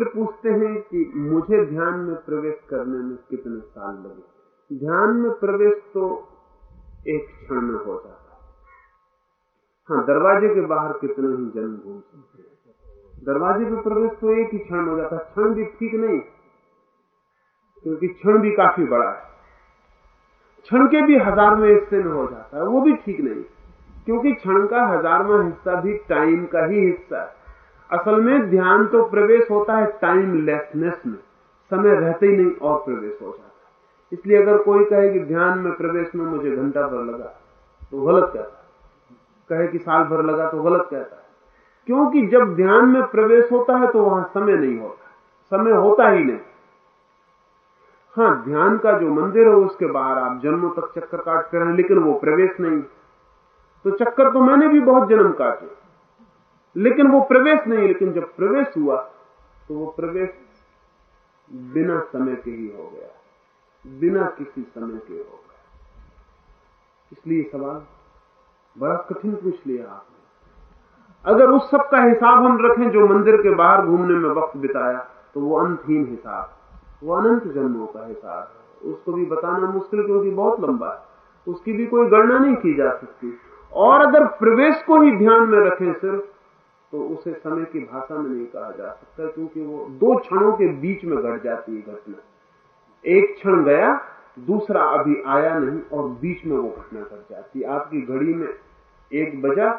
मित्र पूछते हैं कि मुझे ध्यान में प्रवेश करने में कितने साल लगे। ध्यान में प्रवेश तो एक क्षण में हो जाता है। हाँ दरवाजे के बाहर कितने ही जन्म घूम सकते हैं। दरवाजे पे प्रवेश तो एक ही क्षण हो जाता है, क्षण भी ठीक नहीं, क्योंकि क्षण भी काफ़ी बड़ा है। क्षण के भी हजारवें हिस्से में हो जाता है, वो भी ठीक नहीं, क्योंकि क्षण का हजारवा हिस्सा भी टाइम का ही हिस्सा है। असल में ध्यान तो प्रवेश होता है टाइम लेसनेस में। समय रहते ही नहीं और प्रवेश हो जाता है। इसलिए अगर कोई कहे कि ध्यान में प्रवेश में मुझे घंटा भर लगा तो गलत कहता है। कहे कि साल भर लगा तो गलत कहता है। क्योंकि जब ध्यान में प्रवेश होता है तो वहाँ समय नहीं होता समय होता ही नहीं। हाँ ध्यान का जो मंदिर है, उसके बाहर आप जन्मों तक चक्कर काटते रहे, लेकिन वो प्रवेश नहीं। तो चक्कर तो मैंने भी बहुत जन्म काटे। लेकिन वो प्रवेश नहीं, लेकिन जब प्रवेश हुआ तो वो प्रवेश बिना समय के ही हो गया। बिना किसी समय के हो गया। इसलिए सवाल, बड़ा कठिन पूछ लिया आपने। अगर उस सब का हिसाब हम रखें जो मंदिर के बाहर घूमने में वक्त बिताया तो वो अंतहीन हिसाब, वो अनंत जन्मों का हिसाब उसको भी बताना मुश्किल क्योंकि बहुत लंबा है। उसकी भी कोई गणना नहीं की जा सकती। और अगर प्रवेश को ही ध्यान में रखें सिर्फ़ तो उसे समय की भाषा में नहीं कहा जा सकता, क्योंकि वो दो क्षणों के बीच में घट जाती है घटना। एक क्षण गया, दूसरा अभी आया नहीं, और बीच में वो घटना घट जाती आपकी घड़ी में एक बजा,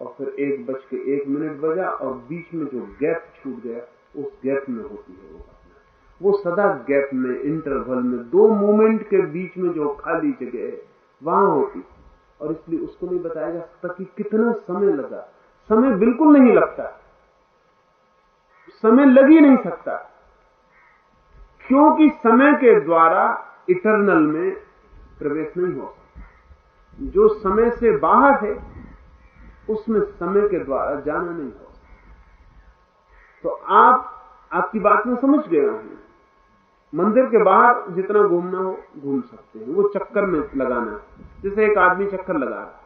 और फिर एक बज के एक मिनट बजा, और बीच में जो गैप छूट गया, उस गैप में होती है वो घटना। वो सदा गैप में इंटरवल में, दो मोमेंट के बीच में जो खाली जगह है, वहाँ होती और इसलिए उसको नहीं बताया जा सकता कि कितना समय लगा। समय बिल्कुल नहीं लगता। समय लग ही नहीं सकता। क्योंकि समय के द्वारा इटरनल में प्रवेश नहीं हो सकता। जो समय से बाहर है, उसमें समय के द्वारा जाना नहीं हो सकता। तो आप, आपकी बात में समझ गया हूँ मंदिर के बाहर जितना घूमना हो, घूम सकते हैं। वो चक्कर में लगाना। जैसे एक आदमी चक्कर लगा रहा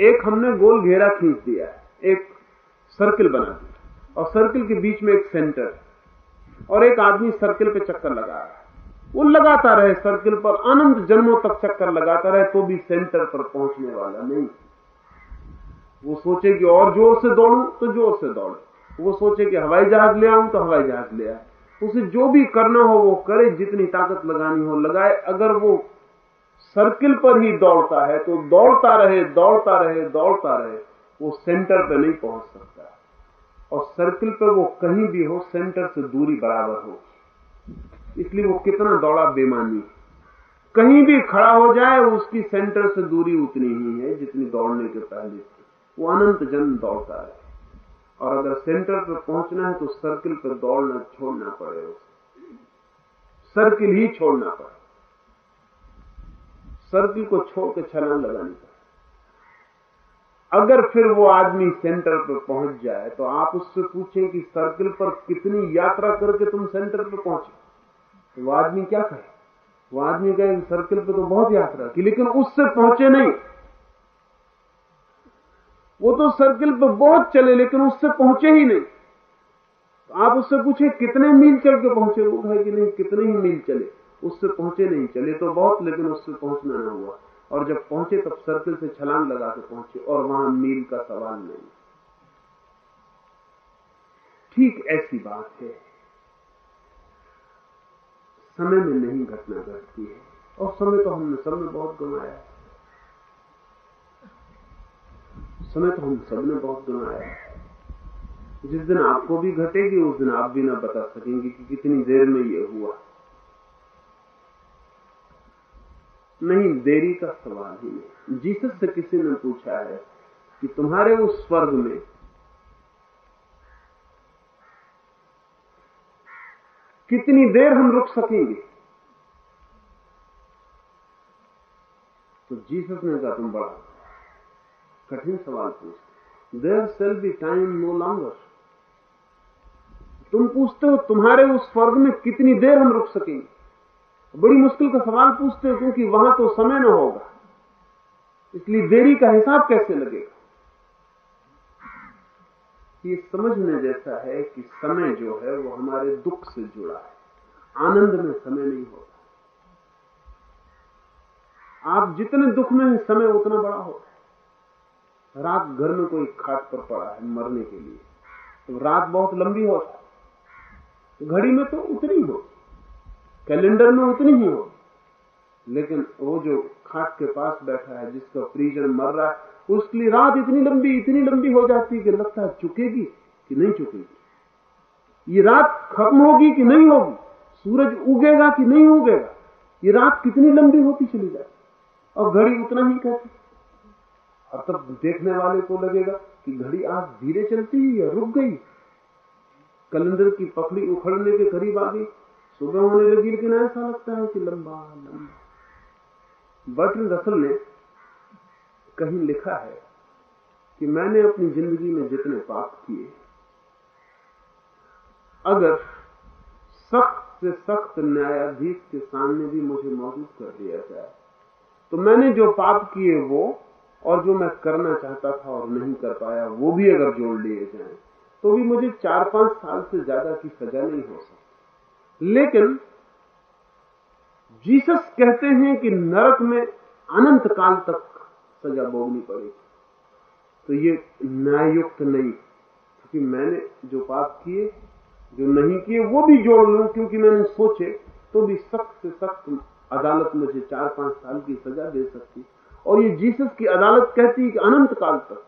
एक हमने गोल घेरा खींच दिया एक सर्किल बना दिया। और सर्किल के बीच में एक सेंटर और एक आदमी सर्किल पे चक्कर लगा रहा है। वो लगाता रहे सर्किल पर अनंत जन्मों तक चक्कर लगाता रहे तो भी सेंटर पर पहुँचने वाला नहीं। वो सोचे कि और ज़ोर से दौड़ू तो ज़ोर से दौड़े। वो सोचे कि हवाई जहाज़ ले आऊँ तो हवाई जहाज़ ले आए उसे जो भी करना हो, वो करे, जितनी ताकत लगानी हो, लगाए। अगर वो सर्किल पर ही दौड़ता है तो दौड़ता रहे दौड़ता रहे दौड़ता रहे। वो सेंटर पे नहीं पहुँच सकता। और सर्किल पे वो कहीं भी हो सेंटर से दूरी बराबर हो। इसलिए वो कितना दौड़ा बेमानी कहीं भी खड़ा हो जाए, उसकी सेंटर से दूरी उतनी ही है जितनी दौड़ने के पहले थी। वो अनंत जन्म दौड़ता है और अगर सेंटर पर पहुँचना है तो सर्किल पर दौड़ना छोड़ना पड़े सर्किल ही छोड़ना पड़े। सर्किल को छोड़ के छलांग लगानी अगर फिर वो आदमी सेंटर पर पहुँच जाए तो आप उससे पूछें कि सर्किल पर कितनी यात्रा करके तुम सेंटर पर पहुँचे। तो वो आदमी क्या कहे? वो आदमी कहे, सर्किल पर तो बहुत यात्रा की, लेकिन उससे पहुँचे नहीं। वो तो सर्किल पर बहुत चले, लेकिन उससे पहुँचे ही नहीं। तो आप उससे पूछे, कितने मील चल के पहुँचे? वो कहे कि नहीं, कितने ही मील चले। उससे पहुँचे नहीं चले तो बहुत, लेकिन उससे पहुँचना ना हुआ। और जब पहुँचे तब सर्किल से छलांग लगा के पहुँचे और वहाँ मील का सवाल नहीं। ठीक ऐसी बात है। समय में नहीं घटना घटती है। और समय तो हमने सब में बहुत गंवाया समय तो हम सबने बहुत गंवाया जिस दिन आपको भी घटेगी, उस दिन आप भी ना बता सकेंगे कि कितनी देर में ये हुआ। नहीं, देरी का सवाल ही नहीं जीसस से किसी ने पूछा है कि तुम्हारे उस स्वर्ग में कितनी देर हम रुक सकेंगे? तो जीसस ने कहा, तुम बड़ा कठिन सवाल पूछते there shall be time no longer तुम पूछते हो, तुम्हारे उस स्वर्ग में कितनी देर हम रुक सकेंगे? बड़ी मुश्किल का सवाल पूछते हो क्योंकि वहाँ तो समय न होगा। इसलिए देरी का हिसाब कैसे लगेगा? ये समझने जैसा है कि समय जो है वो हमारे दुख से जुड़ा है। आनंद में समय नहीं होता। आप जितने दुख में हैं, समय उतना बड़ा होता है। रात घर में कोई खाट पर पड़ा है मरने के लिए तो रात बहुत लंबी होता है। घड़ी में तो उतनी हो। कैलेंडर में उतनी ही हो। लेकिन वो जो खाट के पास बैठा है, जिसका परिजन मर रहा है, उसके लिए रात इतनी लंबी इतनी लंबी हो जाती कि लगता है चुकेगी कि नहीं चुकेगी। ये रात खत्म होगी कि नहीं होगी? सूरज उगेगा कि नहीं उगेगा? ये रात कितनी लंबी होती चली जाती और घड़ी उतना ही कहती और तब देखने वाले को लगेगा कि घड़ी आज धीरे चलती है या रुक गई। कैलेंडर की पकड़ी उखड़ने के करीब आ गई। सुबह होने लगी, लेकिन ऐसा लगता है कि लंबा लंबा। बर्टन रसल ने कहीं लिखा है कि मैंने अपनी ज़िंदगी में जितने पाप किए, अगर सख्त से सख्त न्यायाधीश के सामने भी मुझे मौजूद कर दिया जाए तो मैंने जो पाप किए वो, और जो मैं करना चाहता था और नहीं कर पाया, वो भी अगर जोड़ लिए जाए तो भी मुझे चार पाँच साल से ज़्यादा की सजा नहीं हो सकती। लेकिन जीसस कहते हैं कि नरक में अनंत काल तक सजा भोगनी पड़ेगी। तो ये न्यायुक्त नहीं, क्योंकि मैंने जो पाप किए, जो नहीं किए, वो भी जोड़ लू, क्योंकि मैंने सोचे तो भी सख्त से सख्त अदालत मुझे चार पाँच साल की सजा दे सकती। और ये जीसस की अदालत कहती है कि अनंत काल तक,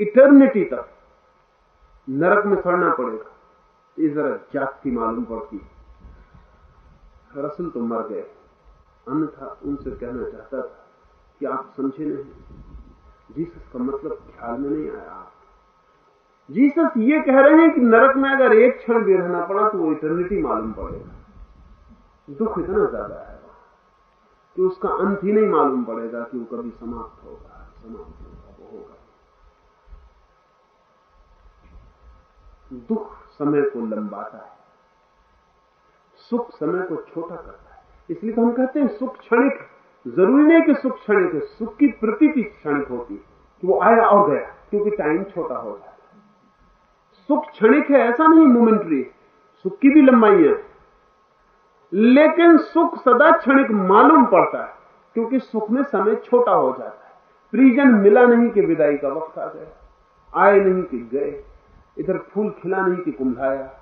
इटर्निटी तक नरक में सड़ना पड़ेगा। ये जरा जाति मालूम पड़ती। रसल तो मर गए। अन्यथा उनसे कहना चाहता था कि आप समझे नहीं। जीसस का मतलब ख्याल में नहीं आया। आप जीसस ये कह रहे हैं कि नरक में अगर एक क्षण भी रहना पड़ा तो वो इटर्निटी मालूम पड़ेगा। दुख इतना ज़्यादा है कि उसका अंत ही नहीं मालूम पड़ेगा कि वो कभी समाप्त होगा समाप्त होगा, वो होगा। दुख समय को लंबाता है। सुख समय को छोटा करता है। इसलिए तो हम कहते हैं सुख क्षणिक ज़रूरी नहीं कि सुख क्षणिक है। सुख की प्रतीति क्षणिक होती कि वो आया और गया, क्योंकि टाइम छोटा हो जाता है। सुख क्षणिक है, ऐसा नहीं मोमेंट्री सुख की भी लंबाई है। लेकिन सुख सदा क्षणिक मालूम पड़ता है, क्योंकि सुख में समय छोटा हो जाता है। प्रिजन मिला नहीं कि विदाई का वक्त आ गया। आए नहीं कि गए। इधर फूल खिला नहीं कि कुंभाया।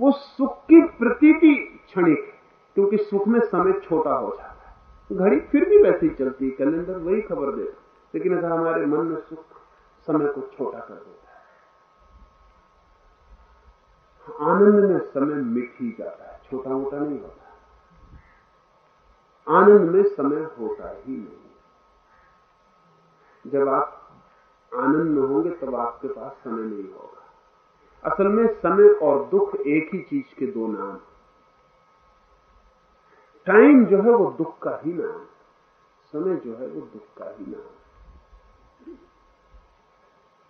वो सुख की प्रतीति क्षणिक, क्योंकि सुख में समय छोटा हो जाता है। घड़ी फिर भी वैसे ही चलती है, कैलेंडर वही खबर देता लेकिन अगर हमारे मन में सुख समय को छोटा कर देता है। आनंद में समय मिट ही जाता है, छोटा मोटा नहीं होता। आनंद में समय होता ही नहीं। जब आप आनंद में होंगे, तब आपके पास समय नहीं होगा। असल में समय और दुख एक ही चीज़ के दो नाम टाइम जो है वो दुख का ही नाम समय जो है वो दुख का ही नाम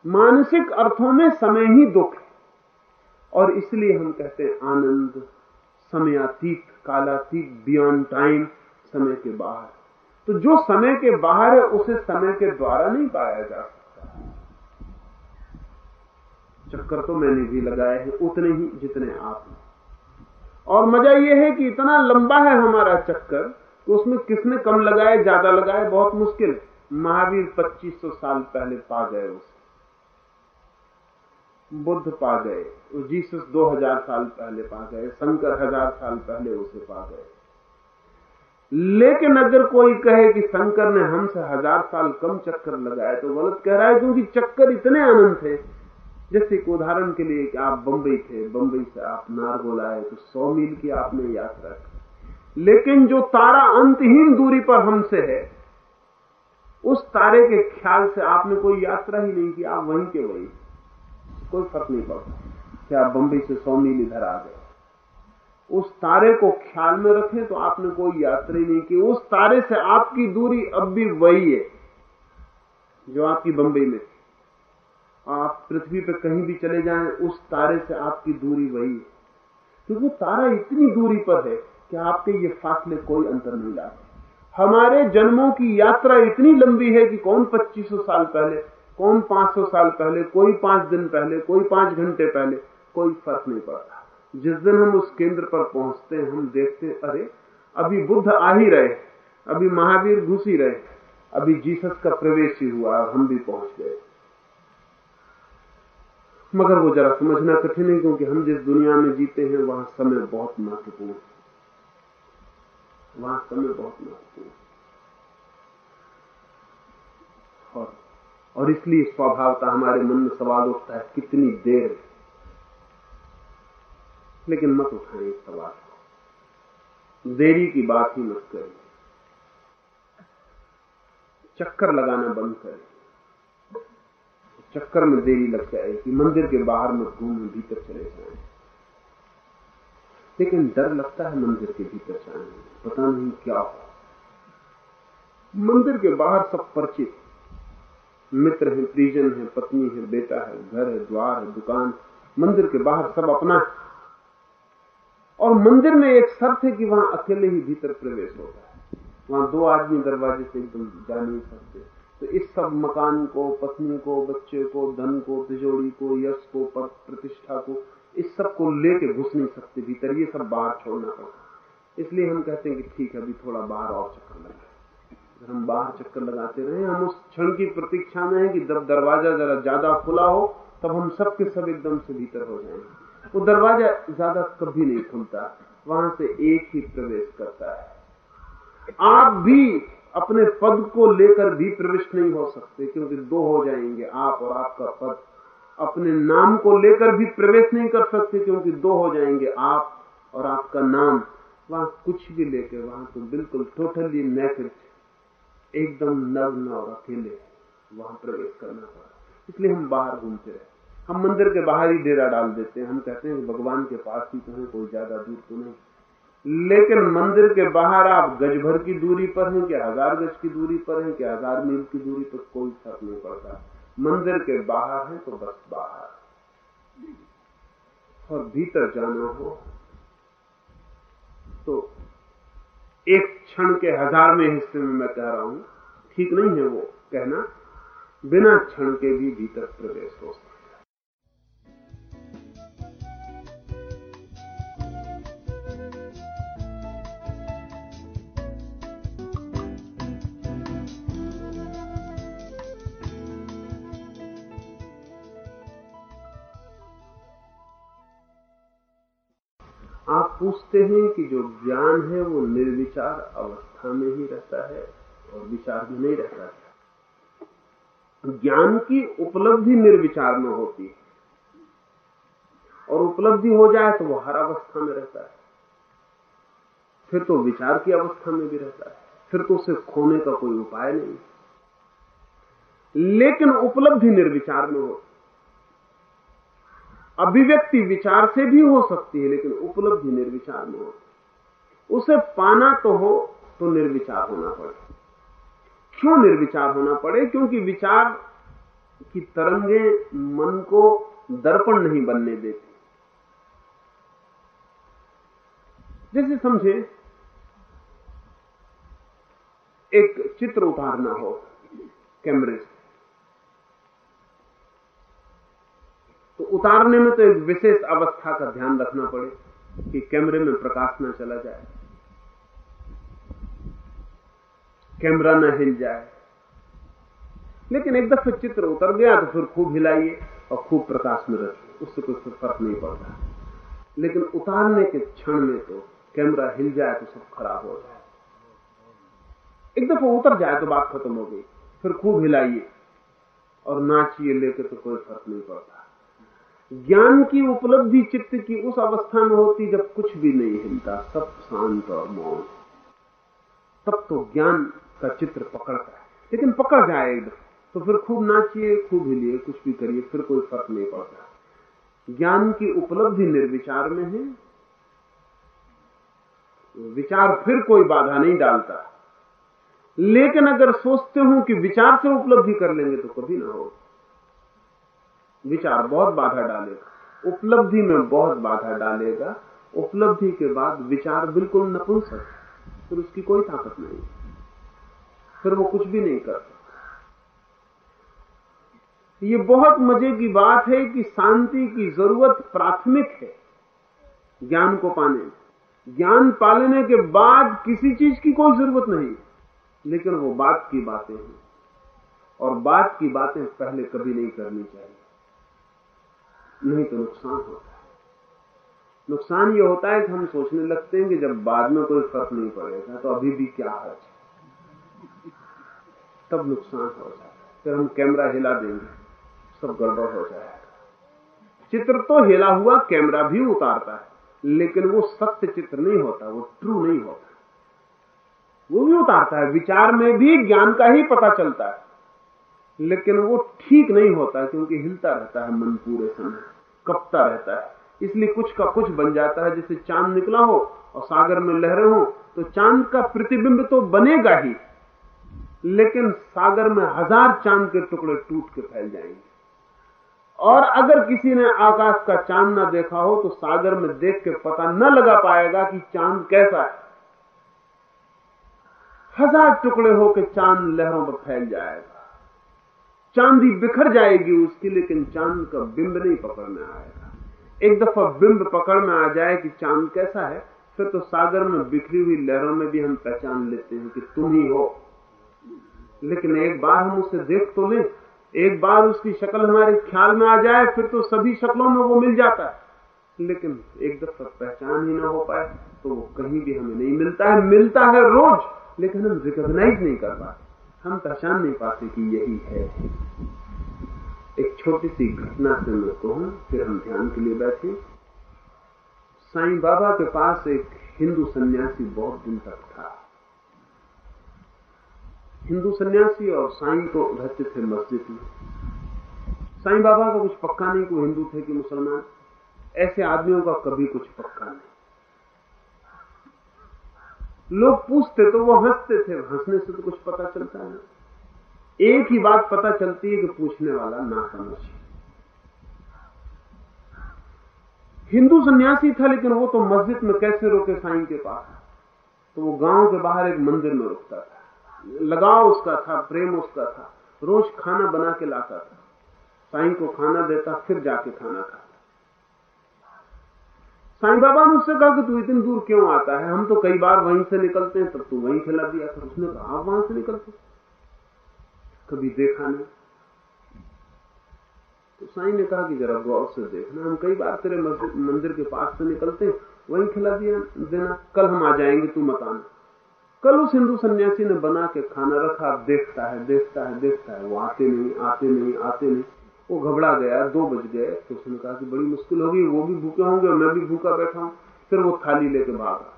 मानसिक अर्थों में समय ही दुख है। और इसलिए हम कहते हैं आनंद, समयातीत, कालातीत बियॉन्ड टाइम समय के बाहर। तो जो समय के बाहर है, उसे समय के द्वारा नहीं पाया जा सकता। चक्कर तो मैंने भी लगाए हैं, उतने ही जितने आप और मज़ा यह है कि इतना लंबा है हमारा चक्कर तो उसमें किसने कम लगाए, ज़्यादा लगाए, बहुत मुश्किल। महावीर 2500 साल पहले पा गए उसे। बुद्ध पा गए। जीसस 2000 साल पहले पा गए, शंकर हज़ार साल पहले उसे पा गए। लेकिन अगर कोई कहे कि शंकर ने हमसे हज़ार साल कम चक्कर लगाए तो गलत कह रहा है, क्योंकि चक्कर इतने आनंद थे जैसे एक उदाहरण के लिए कि आप बंबई थे, बंबई से आप नारगोल आए तो सौ मील की आपने यात्रा की। लेकिन जो तारा अंतहीन दूरी पर हमसे है, उस तारे के ख्याल से आपने कोई यात्रा ही नहीं की, आप वहीं के वहीं। कोई फ़र्क नहीं पड़ता कि आप बंबई से सौ मील इधर आ गए। उस तारे को ख्याल में रखें तो आपने कोई यात्रा ही नहीं की। उस तारे से आपकी दूरी अब भी वही है, जो आपकी बंबई में आप पृथ्वी पर कहीं भी चले जाएँ, उस तारे से आपकी दूरी वही है। क्योंकि तो तारा इतनी दूरी पर है कि आपके ये फासले कोई अंतर नहीं लाते। हमारे जन्मों की यात्रा इतनी लंबी है कि कौन 2500 साल पहले, कौन 500 साल पहले, कोई पाँच दिन पहले, कोई पाँच घंटे पहले, कोई फ़र्क नहीं पड़ता। जिस दिन हम उस केंद्र पर पहुँचते हैं, हम देखते हैं, अरे, अभी बुद्ध आ ही रहे अभी महावीर घुस ही रहे अभी जीसस का प्रवेश ही हुआ और हम भी पहुँच गए। मगर वो जरा समझना कठिन है, क्योंकि हम जिस दुनिया में जीते हैं, वहाँ समय बहुत महत्वपूर्ण है। वहाँ समय बहुत महत्वपूर्ण है। और और इसलिए स्वभावता हमारे मन में सवाल उठता है, कितनी देर लेकिन मत उठाए इस सवाल को। देरी की बात ही मत करें चक्कर लगाना बंद करें चक्कर में देरी लग जाएगी मंदिर के बाहर में घूमें भीतर चले जाए। लेकिन डर लगता है मंदिर के भीतर जाने पता नहीं क्या हो मंदिर के बाहर सब परिचित। मित्र है, परिजन है, पत्नी है, बेटा है, घर है, द्वार है, दुकान मंदिर के बाहर सब अपना है। और मंदिर में एक शर्त है कि वहाँ अकेले ही भीतर प्रवेश होता है। वहाँ दो आदमी दरवाजे से एकदम जा नहीं सकते। तो इस सब मकान को, पत्नी को, बच्चे को, धन को, तिजोरी को, यश को, पद, प्रतिष्ठा को, इस सबको लेके घुस नहीं सकते भीतर। ये सब बाहर छोड़ना पड़ता इसलिए हम कहते हैं कि ठीक है, अभी थोड़ा बाहर और चक्कर लगा अगर हम बाहर चक्कर लगाते रहे, हम उस क्षण की प्रतीक्षा में है कि जब दरवाज़ा जरा ज़्यादा खुला हो, तब हम सब के सब एकदम से भीतर हो जाएँगे। वो दरवाज़ा ज़्यादा कभी नहीं खुलता, वहाँ से एक ही प्रवेश करता है। आप भी अपने पद को लेकर भी प्रविष्ट नहीं हो सकते, क्योंकि दो हो जाएँगे, आप और आपका पद। अपने नाम को लेकर भी प्रवेश नहीं कर सकते, क्योंकि दो हो जाएँगे, आप और आपका नाम। वहाँ कुछ भी लेके, वहाँ तो बिल्कुल टोटली नेकेड एकदम नग्न और अकेले, वहाँ प्रवेश करना पड़ा। इसलिए हम बाहर घूमते रहे। हम मंदिर के बाहर ही डेरा डाल देते हैं। हम कहते हैं भगवान के पास ही तो है, कोई ज़्यादा दूर तो नहीं। लेकिन मंदिर के बाहर आप गज भर की दूरी पर हैं क्या हज़ार गज की दूरी पर हैं क्या हज़ार मील की दूरी पर कोई फ़र्क नहीं पड़ता। मंदिर के बाहर है तो बस बाहर। और भीतर जाना हो तो एक क्षण के हज़ार में हिस्से में मैं कह रहा हूँ, ठीक नहीं है वो कहना, बिना क्षण के भी भीतर प्रवेश हो सकता आप पूछते हैं कि जो ज्ञान है वो निर्विचार अवस्था में ही रहता है और विचार में नहीं रहता है। ज्ञान की उपलब्धि निर्विचार में होती है। और उपलब्धि हो जाए तो वो हर अवस्था में रहता है। फिर तो विचार की अवस्था में भी रहता है। फिर तो उसे खोने का कोई उपाय नहीं। लेकिन उपलब्धि निर्विचार में होती अभिव्यक्ति विचार से भी हो सकती है, लेकिन उपलब्धि निर्विचार में होती उसे पाना तो हो तो निर्विचार होना पड़े। क्यों निर्विचार होना पड़े? क्योंकि विचार की तरंगे मन को दर्पण नहीं बनने देती। जैसे समझे, एक चित्र उतारना हो, कैमरे से तो उतारने में तो एक विशेष अवस्था का ध्यान रखना पड़े कि कैमरे में प्रकाश न चला जाए। कैमरा न हिल जाए। लेकिन एक दफे चित्र उतर गया तो फिर खूब हिलाइए और खूब प्रकाश में रखिए। उससे कोई फ़र्क नहीं पड़ता। लेकिन उतारने के क्षण में तो कैमरा हिल जाए तो सब खराब हो जाए। एक दफ़ा उतर जाए तो बात खत्म हो गई। फिर खूब हिलाइए और नाचिए लेके तो कोई फ़र्क नहीं पड़ता। ज्ञान की उपलब्धि चित्त की उस अवस्था में होती जब कुछ भी नहीं हिलता, सब शांत और मौन। तब तो ज्ञान का चित्र पकड़ता है। लेकिन पकड़ जाए तो फिर खूब नाचिए, खूब हिलिए, कुछ भी करिए, फिर कोई फ़र्क नहीं पड़ता। ज्ञान की उपलब्धि निर्विचार में है। विचार फिर कोई बाधा नहीं डालता। लेकिन अगर सोचते हो कि विचार से उपलब्धि कर लेंगे तो कभी ना हो। विचार बहुत बाधा डालेगा। उपलब्धि में बहुत बाधा डालेगा। उपलब्धि के बाद विचार बिल्कुल नपुंसक फिर उसकी कोई ताकत नहीं। फिर वो कुछ भी नहीं कर सकता। ये बहुत मज़े की बात है कि शांति की ज़रूरत प्राथमिक है ज्ञान को पाने ज्ञान पालने के बाद किसी चीज़ की कोई ज़रूरत नहीं। लेकिन वो बात की बातें हैं। और बात की बातें पहले कभी नहीं करनी चाहिए। नहीं तो नुकसान होता है। नुकसान ये होता है कि हम सोचने लगते हैं कि जब बाद में कोई फ़र्क नहीं पड़ेगा तो अभी भी क्या है तब नुकसान हो जाता है फिर हम कैमरा हिला देंगे, सब गड़बड़ हो जाएगा। चित्र तो हिला हुआ, कैमरा भी उतारता है, लेकिन वो सत्य चित्र नहीं होता, वो ट्रू नहीं होता। वो भी उतारता है, विचार में भी, ज्ञान का ही पता चलता है। लेकिन वो ठीक नहीं होता, क्योंकि हिलता रहता है मन पूरे समय। कपता रहता है। इसलिए कुछ का कुछ बन जाता है, जैसे चाँद निकला हो और सागर में लहरें हो तो चाँद का प्रतिबिंब तो बनेगा ही। लेकिन सागर में हज़ार चाँद के टुकड़े टूट के फैल जाएँगे। और अगर किसी ने आकाश का चाँद ना देखा हो तो सागर में देख के पता न लगा पाएगा कि चाँद कैसा है। हज़ार टुकड़े होकर चाँद लहरों पर फैल जाएगा। चांदी बिखर जाएगी उसकी, लेकिन चाँद का बिंब नहीं पकड़ में आएगा। एक दफ़ा बिंब पकड़ में आ जाए कि चाँद कैसा है, फिर तो सागर में बिखरी हुई लहरों में भी हम पहचान लेते हैं कि तुम ही हो। लेकिन एक बार हम उसे देख तो लें, एक बार उसकी शक्ल हमारे ख्याल में आ जाए, फिर तो सभी शक्लों में वो मिल जाता है। लेकिन एक दफ़ा पहचान ही ना हो पाए तो वो कहीं भी हमें नहीं मिलता है। मिलता है रोज, लेकिन हम रिकॉग्नाइज नहीं कर पाते। हम पहचान नहीं पाते कि यही है। एक छोटी सी घटना से मैं कहूँ, फिर हम ध्यान के लिए बैठे। साईं बाबा के पास एक हिंदू सन्यासी बहुत दिन तक था। हिंदू सन्यासी और साईं तो रहते थे मस्जिद में। साईं बाबा का कुछ पक्का नहीं कि हिंदू थे कि मुसलमान। ऐसे आदमियों का कभी कुछ पक्का नहीं। लोग पूछते तो वो हँसते थे। हंसने से तो कुछ पता चलता है एक ही बात पता चलती है कि पूछने वाला ना समझ। हिंदू सन्यासी था, लेकिन वो तो मस्जिद में कैसे रोके साईं के पास? तो वो गाँव के बाहर एक मंदिर में रुकता था। लगाव उसका था, प्रेम उसका था। रोज खाना बना के लाता था। साईं को खाना देता, फिर जाके खाना खाता। साईं बाबा ने उससे कहा कि तू इतनी दूर क्यों आता है? हम तो कई बार वहीं से निकलते हैं, तब तू वहीं खिला दिया कर उसने कहा, आप वहाँ से निकलते कभी देखा नहीं। तो साईं ने कहा कि जरा गौर से देखना। हम कई बार तेरे मंदिर के पास से निकलते हैं, वहीं खिला दिया देना। कल हम आ जाएँगे, तू मत आना। कल उस हिंदू सन्यासी ने बना के खाना रखा। देखता है देखता है देखता है। वो आते नहीं आते नहीं आते नहीं। वो घबरा गया, दो बज गए। तो उसने कहा कि बड़ी मुश्किल होगी, वो भी भूखे होंगे मैं भी भूखा बैठा हूँ। फिर वो थाली लेके भागा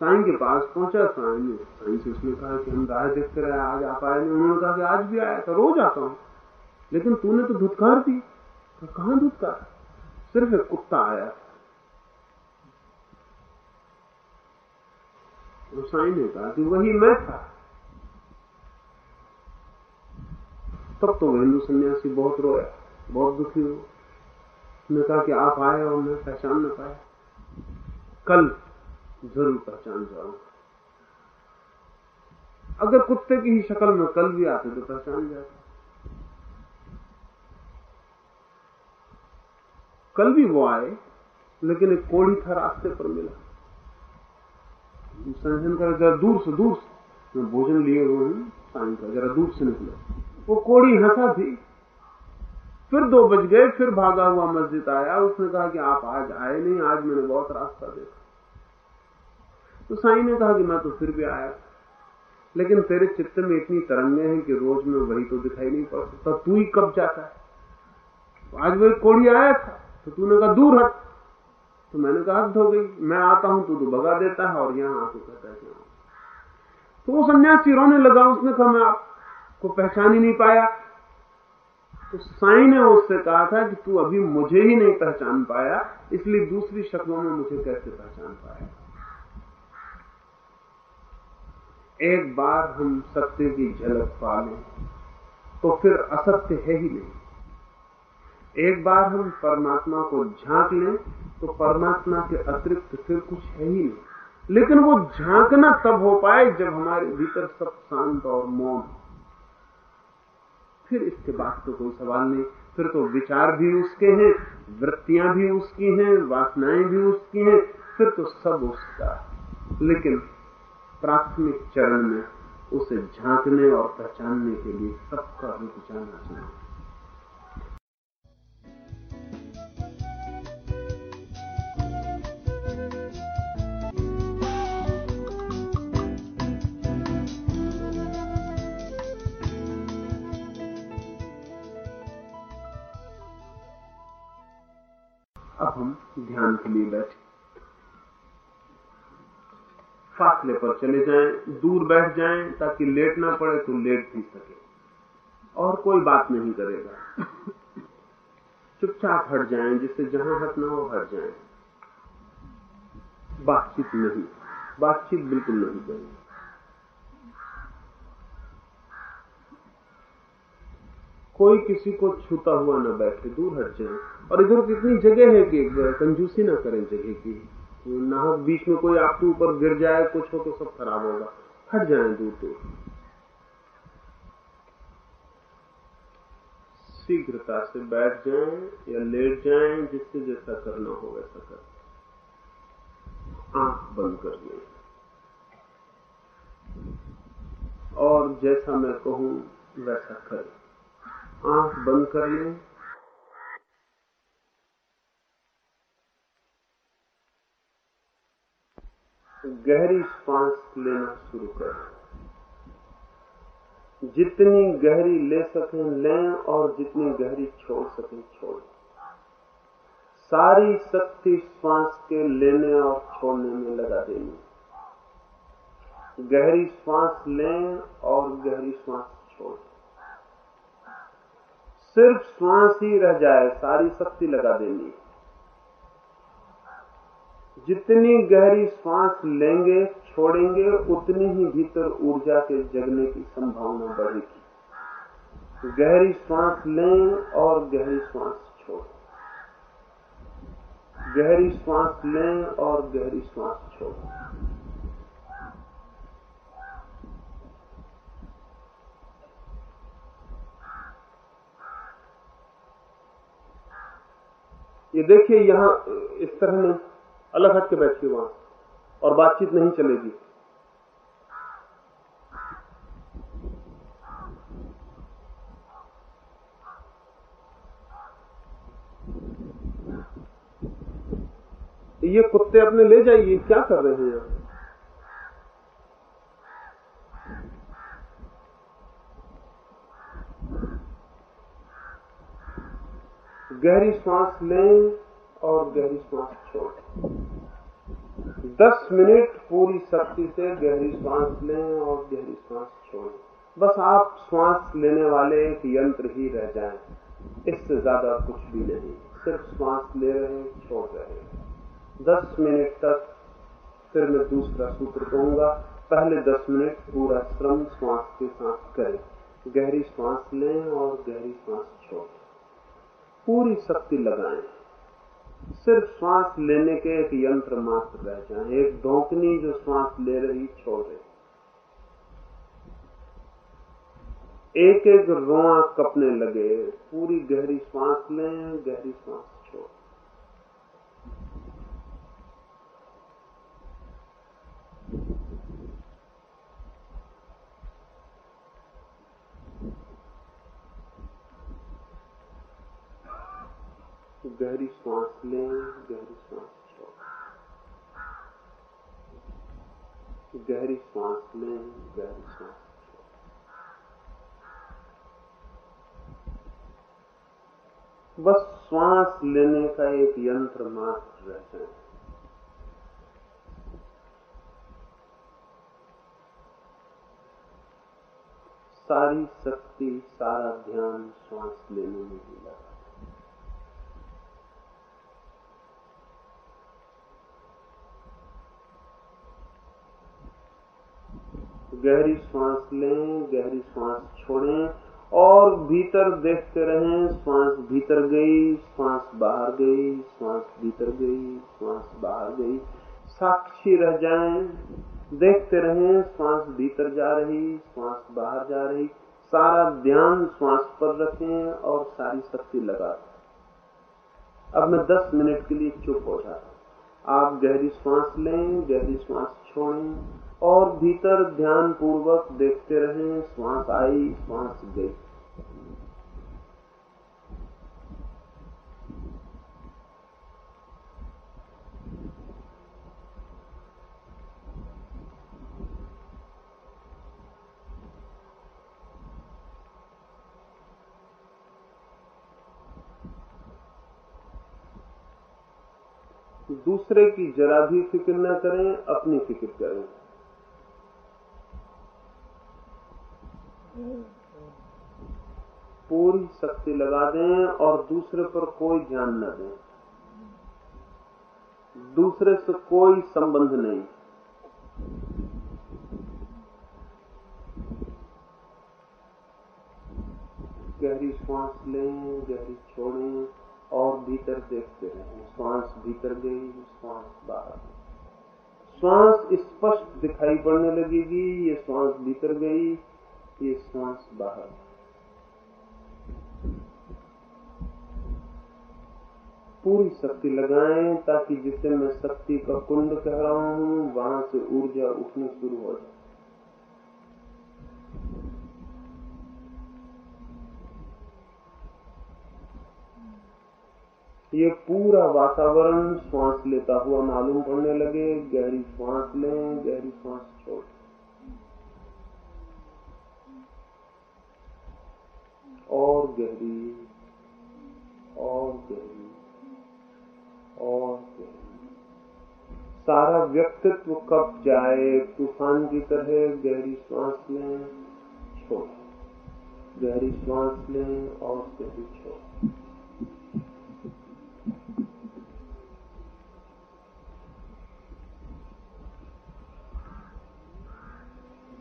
साईं के पास पहुँचा, साईं ने साईं से उसने कहा कि हम राह देखते रहे, आज आप आए नहीं। उन्होंने कहा कि आज भी आया था रोज आता हूँ। लेकिन तूने तो धुतकार दी। तो कहाँ धुतकार? सिर्फ़ एक कुत्ता आया। तो साईं ने कहा कि वही मैं था। तब तो हिंदू सन्यासी बहुत रोया बहुत दुखी हुआ उसने कहा कि आप आए और मैं पहचान न पाया। कल ज़रूर पहचान जाऊँगा। अगर कुत्ते की ही शक्ल में कल भी आते तो पहचान जाते। कल भी वो आए, लेकिन एक कोड़ी था रास्ते पर मिला। संजन कर जरा दूर से दूर से। मैं भोजन लिए हुए हूँ साइन का जरा दूर से निकला। वो कोड़ी हंसा थी। फिर दो बज गए, फिर भागा हुआ मस्जिद आया। उसने कहा कि आप आज आए नहीं, आज मैंने बहुत रास्ता देखा। तो साई ने कहा कि मैं तो फिर भी आया। लेकिन तेरे चित्त में इतनी तरंगे हैं कि रोज में वही तो दिखाई नहीं पड़ सकता तू ही कब जाता है? तो आज वो कोड़ी आया था। तो तूने कहा, दूर हट। तो मैंने कहा, हद हो गई। मैं आता हूँ, तू तो भगा देता है और यहाँ आके कहता है तो वो सन्यासी रोने लगा। उसने कहा, मैं आपको पहचान ही नहीं पाया। तो साई ने उससे कहा था कि तू अभी मुझे ही नहीं पहचान पाया, इसलिए दूसरी शक्लों में मुझे कैसे पहचान पाया? एक बार हम सत्य की झलक पा लें तो फिर असत्य है ही नहीं। एक बार हम परमात्मा को झाँक लें तो परमात्मा के अतिरिक्त फिर कुछ है ही नहीं। लेकिन वो झांकना तब हो पाए जब हमारे भीतर सब शांत और मौन फिर इसके बाद तो कोई सवाल नहीं। फिर तो विचार भी उसके हैं, वृत्तियाँ भी उसकी हैं, वासनाएँ भी उसकी हैं, फिर तो सब उसका लेकिन प्राथमिक चरण में उसे झांकने और पहचानने के लिए सबका रुक जाना चाहिए। अब हम ध्यान के लिए बैठे। फासले पर चले जाएँ, दूर बैठ जाएँ ताकि लेट ना पड़े तो लेट भी सके। और कोई बात नहीं करेगा। चुपचाप हट जाएँ जिससे जहाँ हटना हो हट जाएँ। बातचीत नहीं बातचीत बिल्कुल नहीं करें। कोई किसी को छूता हुआ ना बैठे, दूर हट जाए। और इधर कितनी जगह है कि कंजूसी ना करें जगह की। नाहक बीच में कोई आपके ऊपर गिर जाए, कुछ हो तो सब खराब होगा। हट जाए दूर दूर। शीघ्रता से बैठ जाए या लेट जाए, जिससे जैसा करना हो वैसा कर। आँख बंद कर लें। और जैसा मैं कहूँ, वैसा करें। आँख बंद कर लें। गहरी सांस लेना शुरू करें। जितनी गहरी ले सकें, लें और जितनी गहरी छोड़ सकें, छोड़। सारी शक्ति श्वास के लेने और छोड़ने में लगा देनी। गहरी श्वास लें और गहरी श्वास छोड़। सिर्फ़ श्वास ही रह जाए, सारी शक्ति लगा देनी। जितनी गहरी श्वास लेंगे, छोड़ेंगे, उतनी ही भीतर ऊर्जा के जगने की संभावना बढ़ेगी। गहरी श्वास लें और गहरी श्वास छोड़। गहरी श्वास लें और गहरी श्वास छोड़। ये देखिए यहाँ, इस तरह में अलग हट के बैठिए वहाँ, और बातचीत नहीं चलेगी। ये कुत्ते अपने ले जाइए, क्या कर रहे हैं यहाँ? गहरी सांस लें और गहरी सांस छोड़ें। दस मिनट पूरी शक्ति से गहरी सांस लें और गहरी सांस छोड़ें। बस आप श्वास लेने वाले एक यंत्र ही रह जाएँ। इससे ज़्यादा कुछ भी नहीं। सिर्फ़ श्वास ले रहे छोड़ रहे दस मिनट तक फिर मैं दूसरा सूत्र कहूँगा। पहले दस मिनट पूरा श्रम श्वास के साथ करें। गहरी श्वास लें और गहरी श्वास छोड़ें। पूरी शक्ति लगाएँ। सिर्फ़ श्वास लेने के एक यंत्र मात्र रह जाए। एक धोकनी जो श्वास ले रही, छोड़ रही। एक एक रोआ कपने लगे। पूरी गहरी श्वास लें, गहरी श्वास छोड़ गहरी सांस लें गहरी सांस छोड़ गहरी सांस लें गहरी सांस बस श्वास लेने का एक यंत्र मात्र रह जाए सारी शक्ति, सारा ध्यान श्वास लेने में ही लगा गहरी सांस लें, गहरी सांस छोड़ें और भीतर देखते रहें श्वास भीतर गई श्वास बाहर गई श्वास भीतर गई श्वास बाहर गई। साक्षी रह जाएँ, देखते रहें श्वास भीतर जा रही श्वास बाहर जा रही। सारा ध्यान श्वास पर रखें और सारी शक्ति लगा अब मैं 10 मिनट के लिए चुप हो जाता आप गहरी श्वास लें, गहरी श्वास छोड़ें और भीतर ध्यान पूर्वक देखते रहे, श्वास आई, श्वास गई। दूसरे की जरा भी फ़िक्र न करें, अपनी फ़िक्र करें। पूरी शक्ति लगा दें और दूसरे पर कोई ध्यान न दें। दूसरे से कोई संबंध नहीं। गहरी श्वास लें, गहरी छोड़ें और भीतर देखते रहें। श्वास भीतर गई, श्वास बाहर श्वास स्पष्ट दिखाई पड़ने लगेगी, ये श्वास भीतर गई ये श्वास बाहर। पूरी शक्ति लगाएँ ताकि जिसे मैं शक्ति का कुंड कह रहा हूँ, वहाँ से ऊर्जा उठनी शुरू हो जाए। ये पूरा वातावरण श्वास लेता हुआ मालूम पड़ने लगे, गहरी श्वास लें, गहरी श्वास छोड़ और गहरी और गहरी और गहरी। सारा व्यक्तित्व कब जाए, तूफ़ान की तरह गहरी श्वास लें, छोड़। गहरी श्वास लें और गहरी छोड़।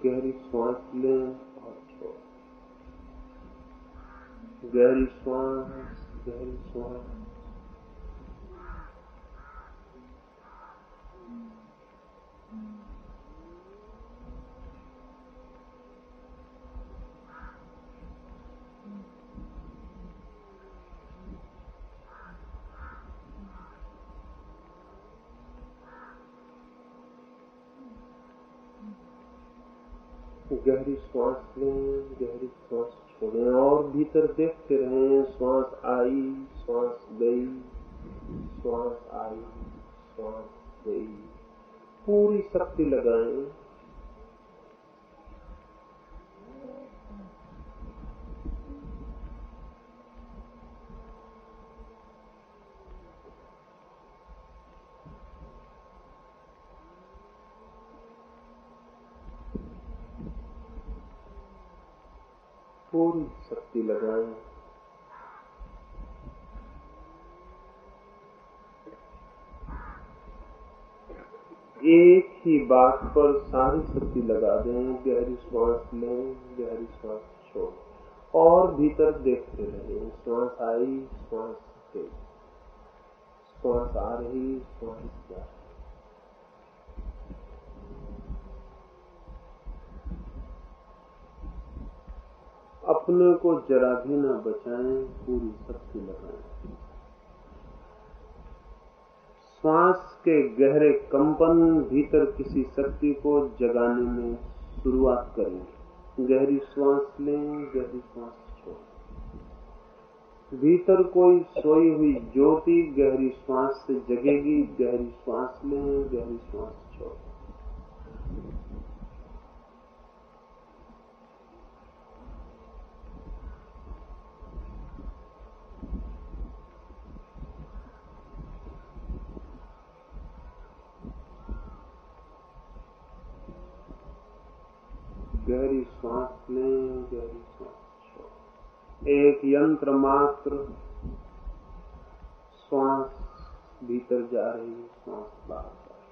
गहरी श्वास लें और छोड़ गहरी श्वास गहरी श्वास गहरी श्वास लें गहरी श्वास छोड़ें और भीतर देखते रहे। श्वास आई, श्वास गई, श्वास आई, श्वास गई। पूरी शक्ति लगाएँ पूरी शक्ति लगाएँ एक ही बात पर सारी शक्ति लगा दें, गहरी श्वास लें, गहरी श्वास छोड़। और भीतर देखते रहे। श्वास आई, श्वास श्वास आ रही, श्वास जा रही। अपने को जरा भी न बचाएँ, पूरी शक्ति लगाएँ। श्वास के गहरे कंपन भीतर किसी शक्ति को जगाने में शुरुआत करेंगे गहरी श्वास लें, गहरी श्वास छोड़। भीतर कोई सोई हुई ज्योति गहरी श्वास से जगेगी, गहरी श्वास लें, गहरी श्वास छोड़ गहरी श्वास लें, गहरी श्वास एक यंत्र मात्र श्वास भीतर जा रही है श्वास बाहर जा रही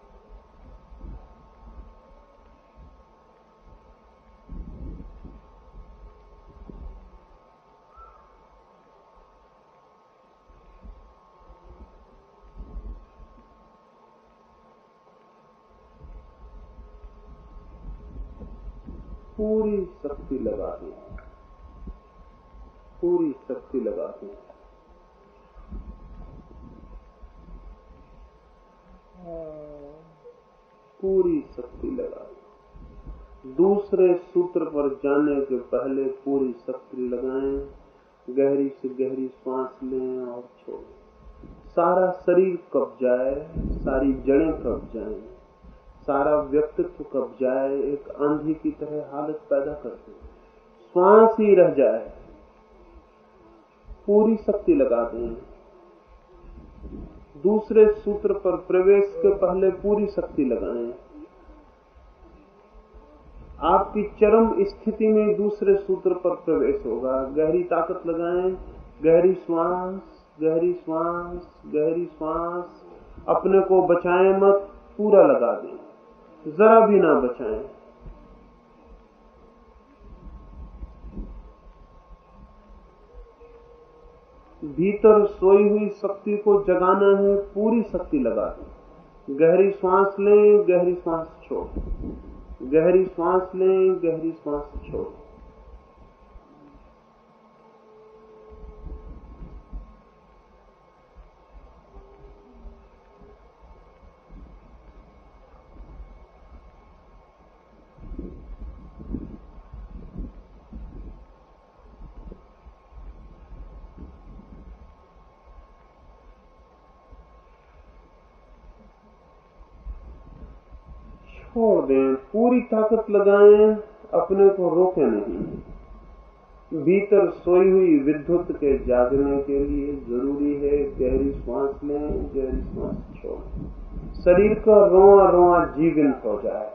पूरी शक्ति लगा दी। पूरी शक्ति लगा दें। पूरी शक्ति लगा दें। दूसरे सूत्र पर जाने के पहले पूरी शक्ति लगाएँ, गहरी से गहरी सांस लें और छोड़ें। सारा शरीर कब जाए सारी जड़ें कब जाएँ सारा व्यक्तित्व कब जाए, एक आंधी की तरह हालत पैदा करते श्वास ही रह जाए, पूरी शक्ति लगा दें। दूसरे सूत्र पर प्रवेश के पहले पूरी शक्ति लगाएँ। आपकी चरम स्थिति में दूसरे सूत्र पर प्रवेश होगा। गहरी ताकत लगाएँ, गहरी श्वास गहरी श्वास गहरी श्वास। अपने को बचाएँ मत, पूरा लगा दें। जरा भी ना बचाए। भीतर सोई हुई शक्ति को जगाना है, पूरी शक्ति लगा दें। गहरी सांस लें, गहरी सांस छोड़। गहरी सांस लें, गहरी सांस छोड़ छोड़ दें पूरी ताकत लगाएँ, अपने को रोके नहीं। भीतर सोई हुई विद्युत के जागने के लिए ज़रूरी है गहरी श्वास लें, गहरी श्वास छोड़। शरीर का रोआ रोआ जीवंत हो जाए।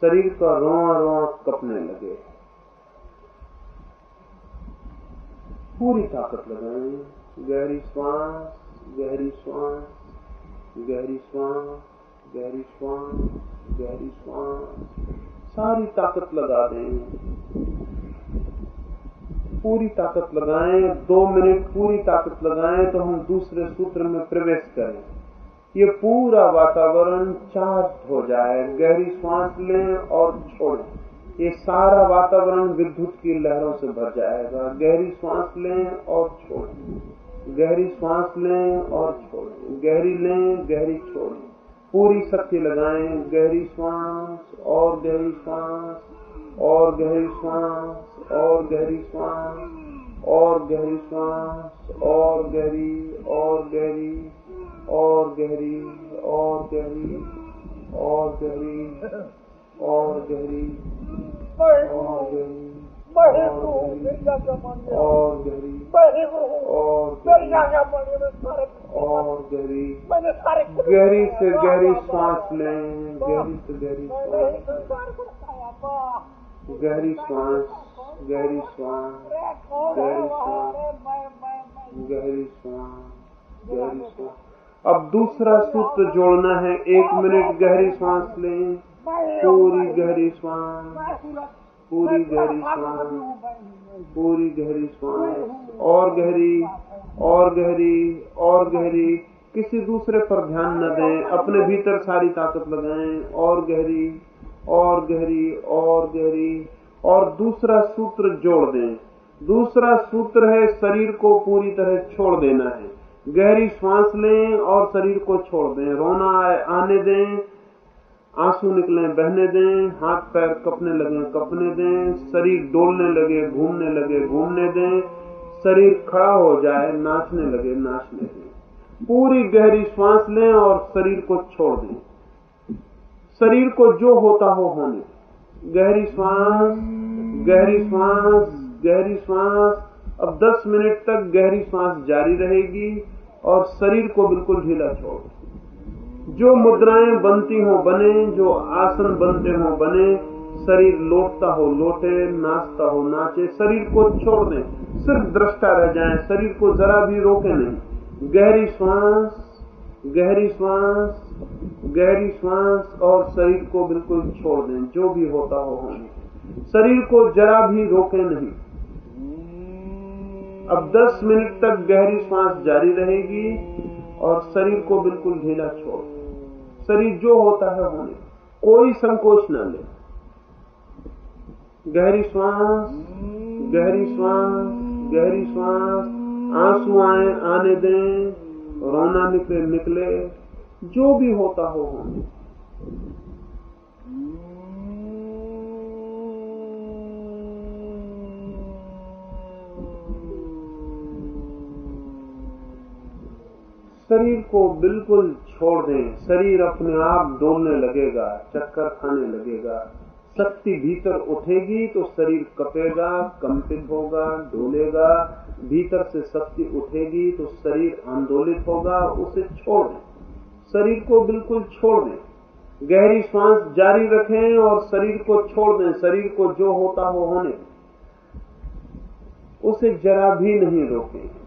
शरीर का रोआ रोआ कपने लगे। पूरी ताकत लगाएँ। गहरी श्वास गहरी श्वास गहरी श्वास। गहरी श्वास गहरी श्वास सारी ताकत लगा दें। पूरी ताकत लगाएँ, दो मिनट पूरी ताकत लगाएँ तो हम दूसरे सूत्र में प्रवेश करें। ये पूरा वातावरण चार्ज हो जाए, गहरी श्वास लें और छोड़ें। ये सारा वातावरण विद्युत की लहरों से भर जाएगा। गहरी श्वास लें और छोड़ें। गहरी श्वास लें और छोड़ें। गहरी लें, गहरी छोड़ें। पूरी शक्ति लगाएँ गहरी श्वास और गहरी श्वास और गहरी श्वास और गहरी श्वास और गहरी श्वास और गहरी और गहरी और गहरी और गहरी और गहरी और गहरी और गहरी और गरीब। और और गहरी से गहरी सांस लें गहरी से गहरी गहरी सांस गहरी सांस गहरी सांस गहरी सांस गहरी सांस अब दूसरा सूत्र जोड़ना है एक मिनट गहरी सांस लें पूरी गहरी सांस। पूरी गहरी श्वास पूरी गहरी श्वास और गहरी और गहरी और गहरी। किसी दूसरे पर ध्यान न दें अपने भीतर सारी ताकत लगाएँ और गहरी और गहरी और गहरी। और दूसरा सूत्र जोड़ दें। दूसरा सूत्र है शरीर को पूरी तरह छोड़ देना है। गहरी श्वास लें और शरीर को छोड़ दें। रोना आने दें आँसू निकले, बहने दें, हाथ पैर कपने लगे, कपने दें, शरीर डोलने लगे, घूमने लगे, घूमने दें, शरीर खड़ा हो जाए, नाचने लगे, नाचने दें। पूरी गहरी श्वास लें और शरीर को छोड़ दें। शरीर को जो होता हो, होने गहरी श्वास गहरी श्वास गहरी श्वास। अब 10 मिनट तक गहरी श्वास जारी रहेगी और शरीर को बिल्कुल ढीला छोड़ जो मुद्राएँ बनती हो बने, जो आसन बनते हो बने, शरीर लौटता हो लौटे, नाचता हो नाचे, शरीर को छोड़ दें, सिर्फ़ दृष्टा रह जाए, शरीर को जरा भी रोके नहीं। गहरी श्वास गहरी श्वास गहरी श्वास और शरीर को बिल्कुल छोड़ दें, जो भी होता हो शरीर को जरा भी रोके नहीं। अब 10 मिनट तक गहरी श्वास जारी रहेगी। और शरीर को बिल्कुल ढीला छोड़। शरीर जो होता है होने कोई संकोच न ले। गहरी श्वास गहरी श्वास गहरी श्वास। आँसू आए, आने दें, रोना निकले निकले। जो भी होता हो होने। शरीर को बिल्कुल छोड़ दें। शरीर अपने आप डोलने लगेगा, चक्कर खाने लगेगा। शक्ति भीतर उठेगी तो शरीर कपेगा, कंपित होगा डोलेगा भीतर से शक्ति उठेगी तो शरीर आंदोलित होगा, उसे छोड़ दें। शरीर को बिल्कुल छोड़ दें। गहरी श्वास जारी रखें और शरीर को छोड़ दें। शरीर को जो होता हो होने। उसे जरा भी नहीं रोकें।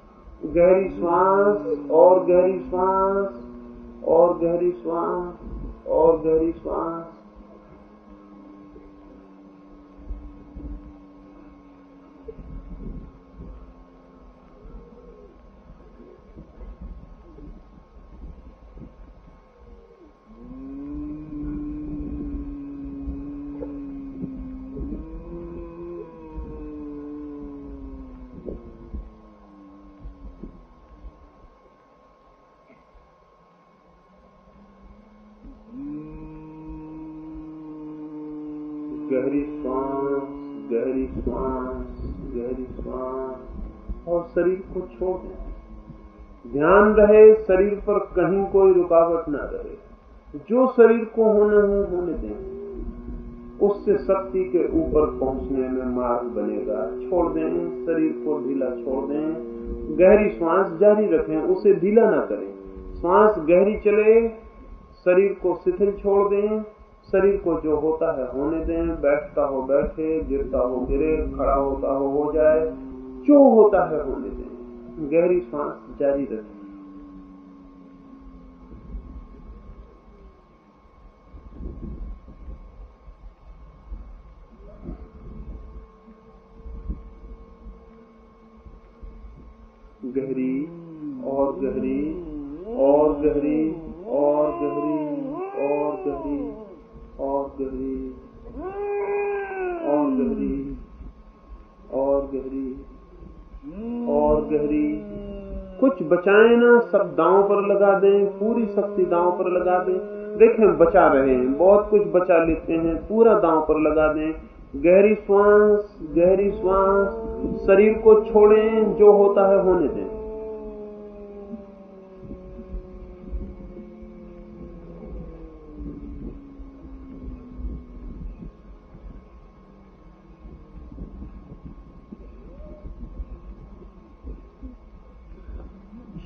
गहरी श्वास और गहरी श्वास और गहरी श्वास और गहरी श्वास रहे शरीर पर कहीं कोई रुकावट ना रहे। जो शरीर को होने हो, होने दें। उससे शक्ति के ऊपर पहुँचने में मार्ग बनेगा। छोड़ दें, शरीर को ढीला छोड़ दें। गहरी श्वास जारी रखें, उसे ढीला ना करें। श्वास गहरी चले, शरीर को शिथिल छोड़ दें। शरीर को जो होता है, होने दें। बैठता हो, बैठे, गिरता हो, गिरे, खड़ा होता हो हो जाए। जो होता है, होने दें। गहरी सांस जारी रखें। गहरी और गहरी और गहरी और गहरी और गहरी और गहरी और गहरी और गहरी और गहरी। कुछ बचाए ना, सब दांव पर लगा दें, पूरी शक्ति दांव पर लगा दें। देखें, बचा रहे हैं, बहुत कुछ बचा लेते हैं, पूरा दांव पर लगा दें। गहरी श्वास गहरी श्वास, शरीर को छोड़ें, जो होता है होने दें।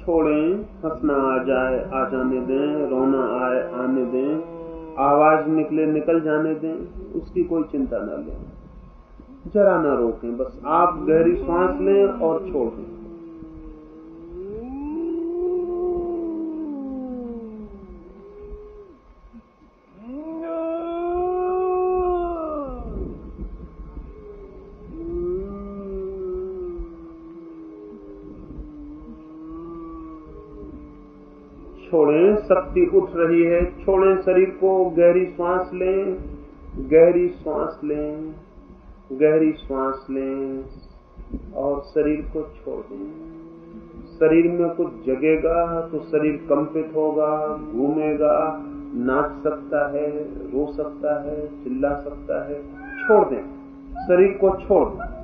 छोड़ें, हंसना आ जाए, आ जाने दें, रोना आए, आने दें, आवाज़ निकले, निकल जाने दें। उसकी कोई चिंता न लें। जरा ना रोकें, बस आप गहरी सांस लें और छोड़ दें। छोड़ें, शक्ति उठ रही है। छोड़ें शरीर को, गहरी श्वास लें। गहरी श्वास लें, गहरी श्वास लें और शरीर को छोड़। दें शरीर में कुछ जगेगा तो शरीर कंपित होगा, घूमेगा, नाच सकता है, रो सकता है, चिल्ला सकता है, छोड़ दें। शरीर को छोड़ दें।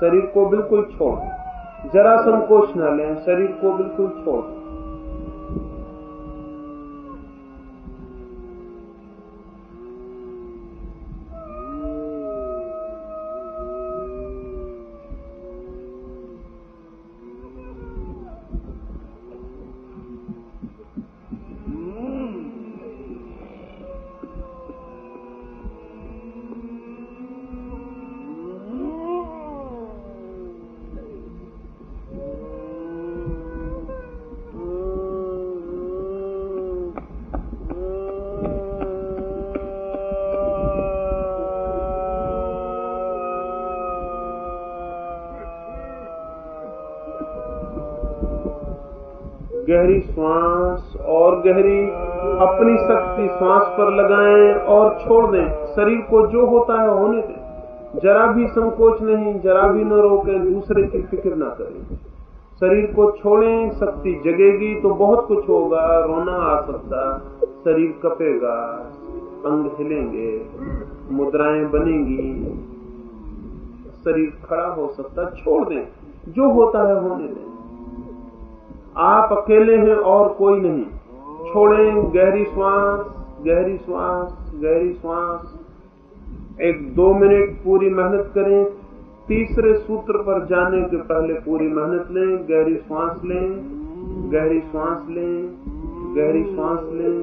शरीर को बिल्कुल छोड़ दें। जरा संकोच न लें, शरीर को बिल्कुल छोड़ दें। और छोड़ दें। शरीर को जो होता है होने दें। जरा भी संकोच नहीं, जरा भी न रोके, दूसरे की फ़िक्र ना करें। शरीर को छोड़ें, शक्ति जगेगी तो बहुत कुछ होगा। रोना आ सकता, शरीर कपेगा, अंग हिलेंगे, मुद्राएँ बनेंगी, शरीर खड़ा हो सकता, छोड़ दें। जो होता है होने दें। आप अकेले हैं और कोई नहीं। छोड़ें गहरी श्वास गहरी श्वास गहरी श्वास। एक दो मिनट पूरी मेहनत करें। तीसरे सूत्र पर जाने के पहले पूरी मेहनत लें, गहरी श्वास लें, गहरी श्वास लें, गहरी श्वास लें,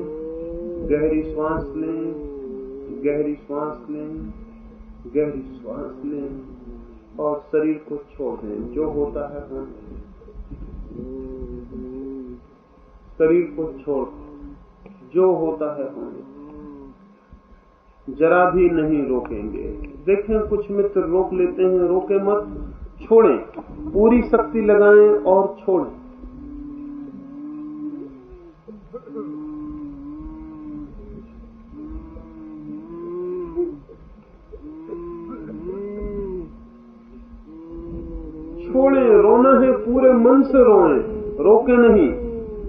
गहरी श्वास लें, गहरी श्वास लें, गहरी श्वास लें। और शरीर को छोड़ दें जो होता है शरीर को छोड़ जो होता है होने। जरा भी नहीं रोकेंगे। देखें, कुछ मित्र रोक लेते हैं, रोके मत, छोड़ें। पूरी शक्ति लगाएँ और छोड़ें। छोड़े, रोना है पूरे मन से रोए। रोके नहीं।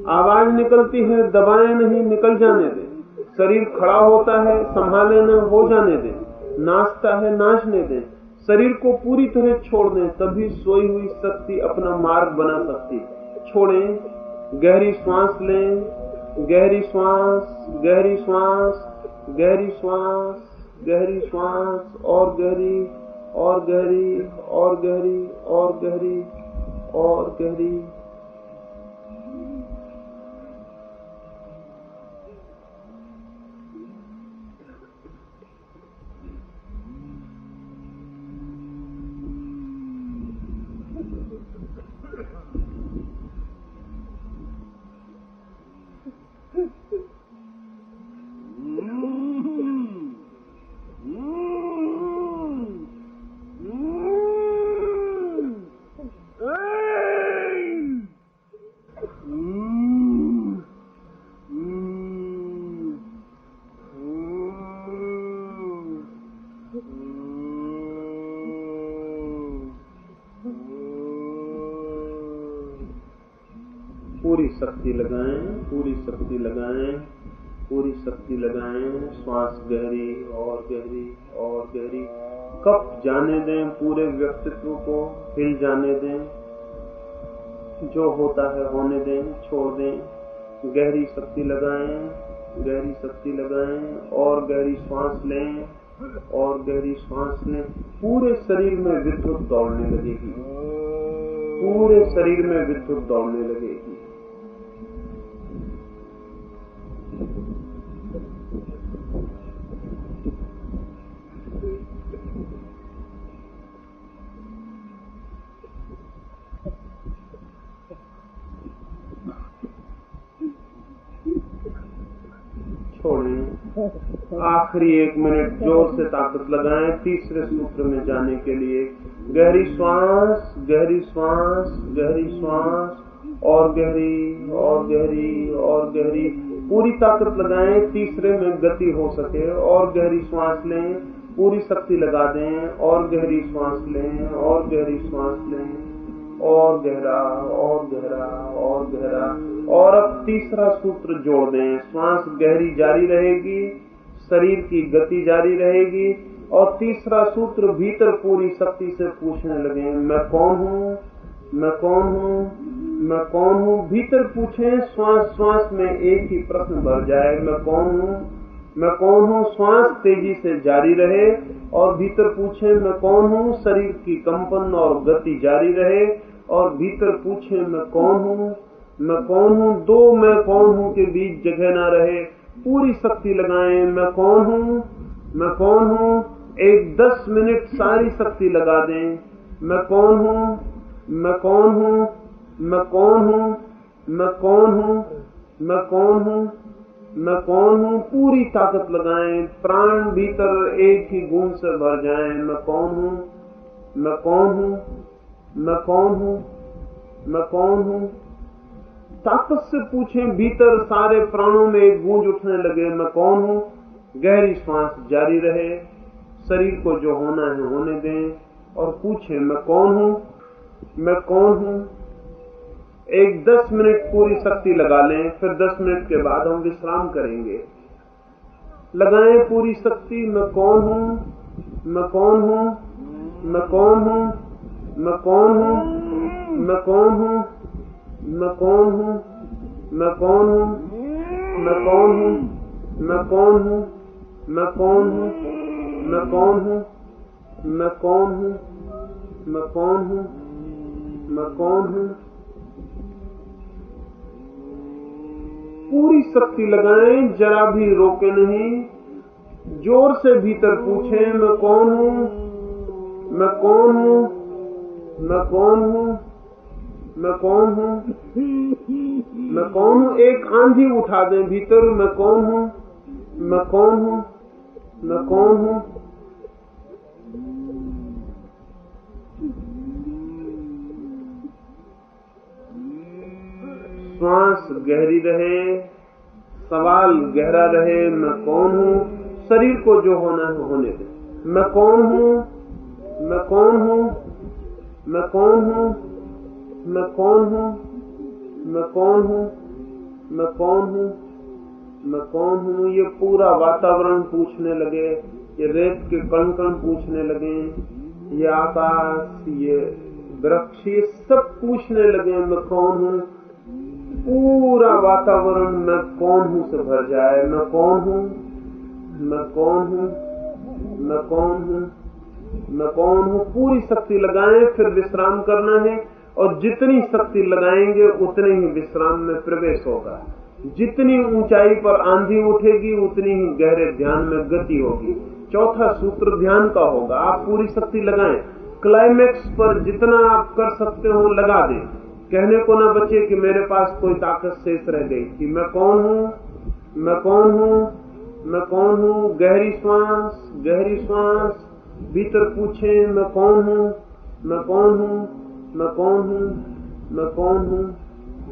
आवाज़ निकलती है, दबाए नहीं, निकल जाने दे। शरीर खड़ा होता है संभाले न हो जाने दे। नाचता है, नाचने दे। शरीर को पूरी तरह छोड़ दें, तभी सोई हुई शक्ति अपना मार्ग बना सकती छोड़ें, गहरी श्वास लें। गहरी श्वास गहरी श्वास गहरी श्वास गहरी श्वास, और गहरी और गहरी और गहरी और गहरी और गहरी। शक्ति लगाएँ, पूरी शक्ति लगाएँ, पूरी शक्ति लगाएँ, श्वास गहरी, और गहरी और गहरी। कब जाने दें, पूरे व्यक्तित्व को, हिल जाने दें। जो होता है होने दें, छोड़ दें। गहरी शक्ति लगाएँ, गहरी शक्ति लगाएँ, और गहरी श्वास लें, और गहरी श्वास लें। पूरे शरीर में विद्युत दौड़ने लगेगी। पूरे शरीर में विद्युत दौड़ने लगेगी छोड़ें आखिरी एक मिनट ज़ोर से ताकत लगाएँ। तीसरे सूत्र में जाने के लिए गहरी श्वास गहरी श्वास गहरी श्वास, और गहरी और गहरी और गहरी। पूरी ताकत लगाएँ, तीसरे में गति हो सके, और गहरी श्वास लें, पूरी शक्ति लगा दें, और गहरी श्वास लें, और गहरी श्वास लें, और गहरा और गहरा और गहरा। और अब तीसरा सूत्र जोड़ दें। श्वास गहरी जारी रहेगी शरीर की गति जारी रहेगी और तीसरा सूत्र भीतर पूरी शक्ति से पूछने लगे, मैं कौन हूँ? मैं कौन हूँ? मैं कौन हूँ? भीतर पूछे, श्वास श्वास में एक ही प्रश्न भर जाए, मैं कौन हूँ? मैं कौन हूँ? श्वास तेज़ी से जारी रहे और भीतर पूछे, मैं कौन हूँ? शरीर की कंपन और गति जारी रहे और भीतर पूछे, मैं कौन हूँ? मैं कौन हूँ? दो मैं कौन हूँ के बीच जगह ना रहे। पूरी शक्ति लगाएँ मैं कौन हूँ मैं कौन हूँ एक दस मिनट सारी शक्ति लगा दें मैं कौन हूँ मैं कौन हूँ मैं कौन हूँ मैं कौन हूँ मैं कौन हूँ मैं कौन हूँ पूरी ताकत लगाएँ प्राण भीतर एक ही गुण से भर जाएँ मैं कौन हूँ मैं कौन हूँ मैं कौन हूँ मैं कौन हूँ ताकत से पूछें, भीतर सारे प्राणों में एक गूंज उठने लगे, मैं कौन हूँ? गहरी श्वास जारी रहे, शरीर को जो होना है होने दें, और पूछें, मैं कौन हूँ? मैं कौन हूँ? एक दस मिनट पूरी शक्ति लगा लें, फिर दस मिनट के बाद हम विश्राम करेंगे। लगाएँ पूरी शक्ति, मैं कौन हूँ? मैं कौन हूँ? मैं कौन हूँ? मैं कौन हूँ? मैं कौन हूँ? मैं कौन हूँ मैं कौन हूँ मैं कौन हूँ मैं कौन हूँ मैं कौन हूँ मैं कौन हूँ मैं कौन हूँ मैं कौन हूँ मैं कौन हूँ पूरी शक्ति लगाएँ जरा भी रोके नहीं ज़ोर से भीतर पूछें मैं कौन हूँ मैं कौन हूँ मैं कौन हूँ मैं कौन हूँ? मैं कौन हूँ? एक आंधी उठा दें भीतर, मैं कौन हूँ? मैं कौन हूँ? मैं कौन हूँ? श्वास गहरी रहे, सवाल गहरा रहे, मैं कौन हूँ? शरीर को जो होना है, होने दे। मैं कौन हूँ? मैं कौन हूँ? मैं कौन हूँ? मैं कौन हूँ मैं कौन हूँ मैं कौन हूँ मैं कौन हूँ ये पूरा वातावरण पूछने लगे ये रेत के कण कण पूछने लगे ये आकाश ये वृक्ष ये सब पूछने लगे मैं कौन हूँ पूरा वातावरण मैं कौन हूँ से भर जाए मैं कौन हूँ मैं कौन हूँ मैं कौन हूँ मैं कौन हूँ पूरी शक्ति लगाएँ फिर विश्राम करना है और जितनी शक्ति लगाएँगे, उतने ही विश्राम में प्रवेश होगा। जितनी ऊंचाई पर आंधी उठेगी, उतनी ही गहरे ध्यान में गति होगी। चौथा सूत्र ध्यान का होगा। आप पूरी शक्ति लगाएँ। क्लाइमेक्स पर जितना आप कर सकते हो, लगा दें। कहने को ना बचे कि मेरे पास कोई ताकत शेष रह गई कि मैं कौन हूँ? मैं कौन हूँ? मैं कौन हूँ? गहरी श्वास गहरी श्वास। भीतर पूछे, मैं कौन हूँ? मैं कौन हूँ? मैं कौन हूँ? मैं कौन हूँ?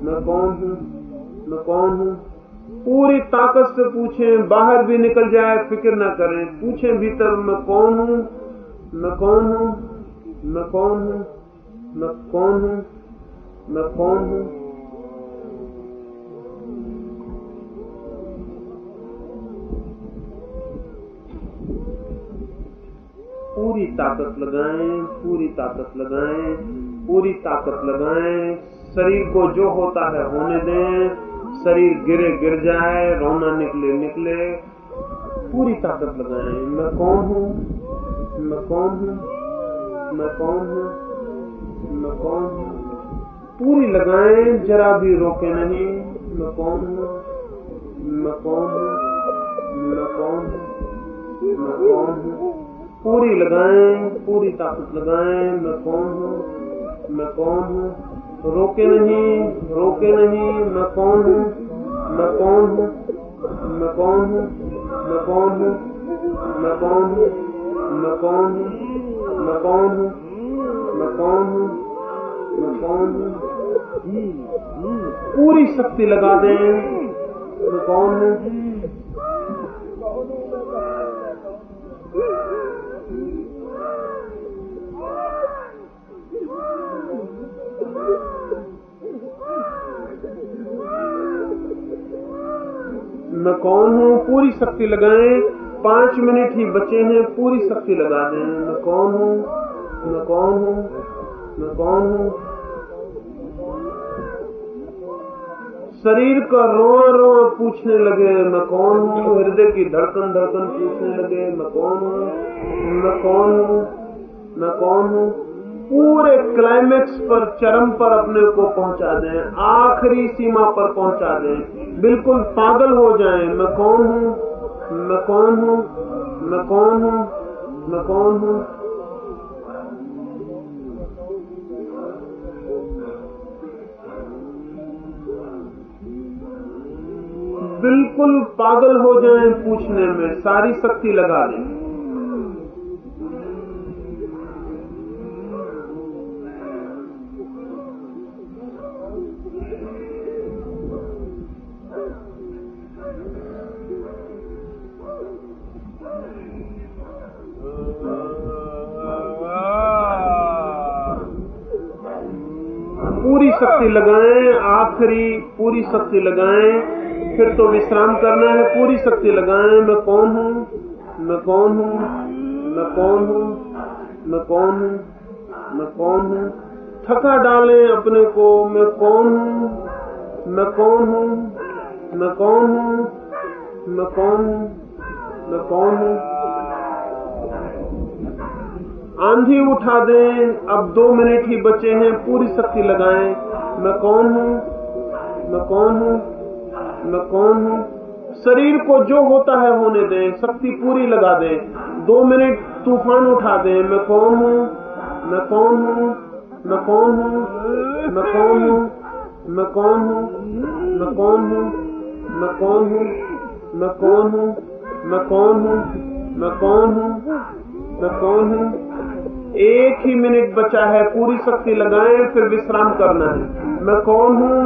मैं कौन हूँ? मैं कौन हूँ? पूरी ताकत से पूछें, बाहर भी निकल जाए, फ़िक्र ना करें। पूछें भीतर, मैं कौन हूँ? मैं कौन हूँ? मैं कौन हूँ? मैं कौन हूँ? मैं कौन हूँ? पूरी ताकत लगाएँ, पूरी ताकत लगाएँ। पूरी ताकत लगाएँ। शरीर को जो होता है होने दें। शरीर गिरे गिर जाए, रोना निकले निकले। पूरी ताकत लगाएँ। मैं कौन हूँ? मैं कौन हूँ? मैं कौन हूँ? मैं कौन हूँ? पूरी लगाएँ, जरा भी रोके नहीं। मैं कौन हूँ? मैं कौन हूँ? मैं कौन हूँ? मैं कौन हूँ? पूरी लगाएँ, पूरी ताकत लगाएँ। मैं कौन हूँ? मैं कौन हूँ रोके नहीं रोके नहीं मैं कौन हूँ मैं कौन हूँ मैं कौन हूँ मैं कौन हूँ मैं कौन हूँ मैं कौन हूँ मैं कौन हूँ मैं कौन हूँ मैं कौन हूँ पूरी शक्ति लगा दें मैं कौन हूँ मैं कौन हूँ? पूरी शक्ति लगाएँ। पाँच मिनट ही बचे हैं, पूरी शक्ति लगा दें। मैं कौन हूँ? मैं कौन हूँ? मैं कौन हूँ? शरीर का रोआ रोआ पूछने लगे, मैं कौन हूँ? हृदय की धड़कन धड़कन पूछने लगे, मैं कौन हूँ? मैं कौन हूँ? मैं कौन हूँ? पूरे क्लाइमेक्स पर, चरम पर अपने को पहुँचा दें, आखिरी सीमा पर पहुँचा दें। बिल्कुल पागल हो जाएँ। मैं कौन हूँ? मैं कौन हूँ? मैं कौन हूँ? मैं कौन हूँ? बिल्कुल पागल हो जाएँ पूछने में। सारी शक्ति लगा दें। शक्ति लगाएँ आखिरी पूरी शक्ति लगाएँ फिर तो विश्राम करना है पूरी शक्ति लगाएँ मैं कौन हूँ मैं कौन हूँ मैं कौन हूँ मैं कौन हूँ मैं कौन हूँ थका डालें अपने को मैं कौन हूँ मैं कौन हूँ मैं कौन हूँ मैं कौन हूँ मैं कौन हूँ आंधी उठा दें अब दो मिनट ही बचे हैं पूरी शक्ति लगाएँ मैं कौन हूँ मैं कौन हूँ मैं कौन हूँ शरीर को जो होता है होने दें शक्ति पूरी लगा दें दो मिनट तूफ़ान उठा दें मैं कौन हूँ मैं कौन हूँ मैं कौन हूँ मैं कौन हूँ मैं कौन हूँ मैं कौन हूँ मैं कौन हूँ मैं कौन हूँ मैं कौन हूँ मैं कौन हूँ मैं कौन हूँ? एक ही मिनट बचा है, पूरी शक्ति लगाएँ, फिर विश्राम करना है। मैं कौन हूँ?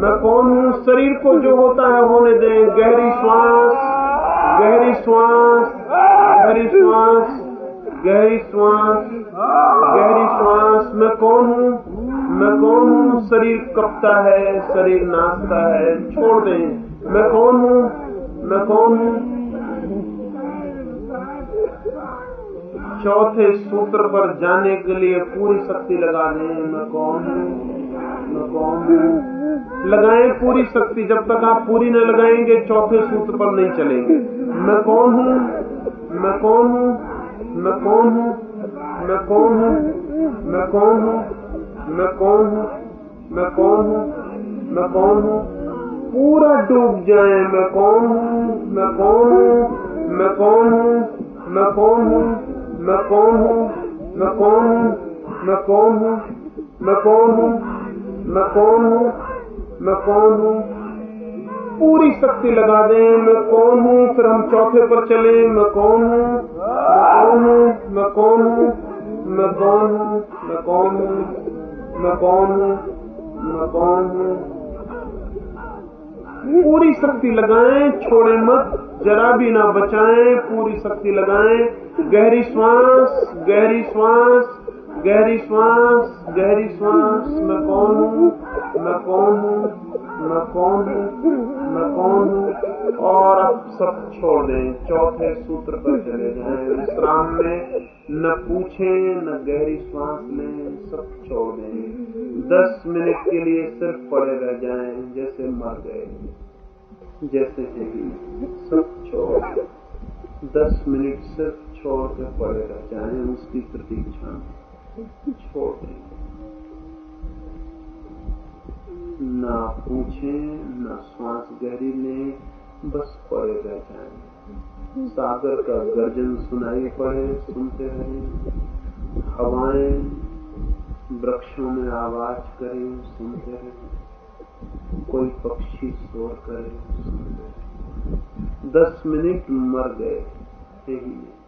मैं कौन हूँ? शरीर को जो होता है होने दें। गहरी श्वास गहरी श्वास गहरी श्वास गहरी श्वास गहरी श्वास। मैं कौन हूँ? मैं कौन हूँ? शरीर कपता है, शरीर नाचता है। छोड़ दें। मैं कौन हूँ? मैं कौन हूँ? चौथे सूत्र पर जाने के लिए पूरी शक्ति लगा दें मैं कौन हूँ मैं कौन हूँ लगाएँ पूरी शक्ति जब तक आप पूरी न लगाएँगे चौथे सूत्र पर नहीं चलेंगे मैं कौन हूँ मैं कौन हूँ मैं कौन हूँ मैं कौन हूँ मैं कौन हूँ मैं कौन हूँ मैं कौन हूँ मैं कौन हूँ पूरा डूब जाए मैं कौन हूँ मैं कौन हूँ मैं कौन हूँ मैं कौन हूँ मैं कौन हूँ मैं कौन हूँ मैं कौन हूँ मैं कौन हूँ मैं कौन हूँ मैं कौन हूँ पूरी शक्ति लगा दें मैं कौन हूँ फिर हम चौथे पर चले मैं कौन हूँ मैं कौन हूँ मैं कौन हूँ मैं कौन हूँ मैं कौन हूँ मैं कौन हूँ मैं कौन हूँ पूरी शक्ति लगाएँ, छोड़े मत, जरा भी ना बचाएँ, पूरी शक्ति लगाएँ। गहरी श्वास गहरी श्वास गहरी श्वास गहरी श्वास, मैं कौन हूँ? मैं कौन हूँ? मैं कौन हूँ? मैं कौन हूँ? और अब सब छोड़ दें, चौथे सूत्र पर चले जाएँ। विश्राम में न पूछें, न गहरी श्वास लें, सब छोड़ दें। दस मिनट के लिए सिर्फ़ पड़े रह जाएँ, जैसे मर गए, जैसे सब छोड़ दस मिनट सिर्फ़ छोड़ के पड़े रह जाए उसकी प्रतीक्षा छोड़ दें। ना पूछे, ना श्वास गहरी लें, बस पड़े रह जाए। सागर का गर्जन सुनाई पड़े, सुनते रहे। हवाएँ वृक्षों में आवाज़ करें, सुनते रहे। कोई पक्षी शोर करे, सुनते रहे। दस मिनट मर गए, यही धीरे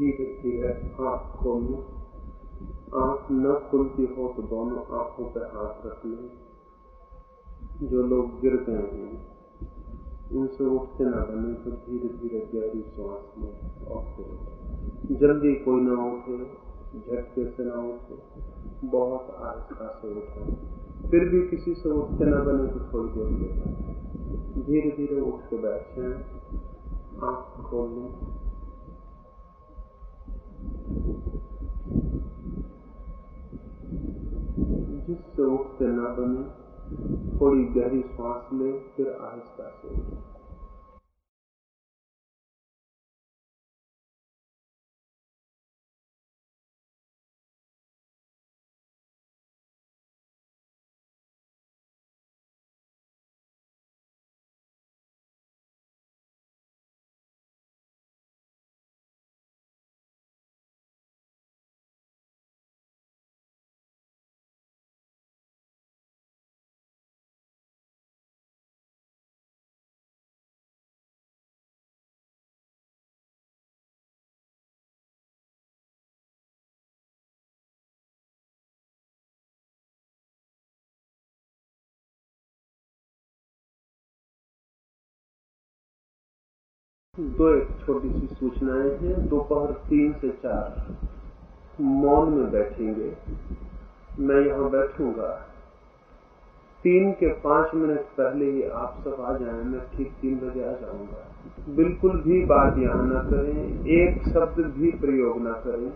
धीरे आँख खोलो आँख न खुलती हो तो दोनों आँखों पर हाथ रख लें। जो लोग गिर गए हैं, उनसे उठते ना बने तो धीरे धीरे गहरी श्वास लें और फिर जल्दी कोई ना उठे, झटके से ना उठे, बहुत आहिस्ता से उठे। फिर भी किसी से उठते ना बने तो थोड़ी देर ले धीरे धीरे उठ के बैठ। जाए आँख खोल। लें जिससे उठते ना बने थोड़ी गहरी सांस ले फिर आहिस्ता से उठे। दो एक छोटी सी सूचनाएँ हैं। दोपहर तीन से चार। मौन में बैठेंगे। मैं यहाँ बैठूँगा। तीन के पाँच मिनट पहले ही आप सब आ जाएँ। मैं ठीक तीन बजे आ जाऊँगा। बिल्कुल भी बात यहाँ न करें। एक शब्द भी प्रयोग न करें।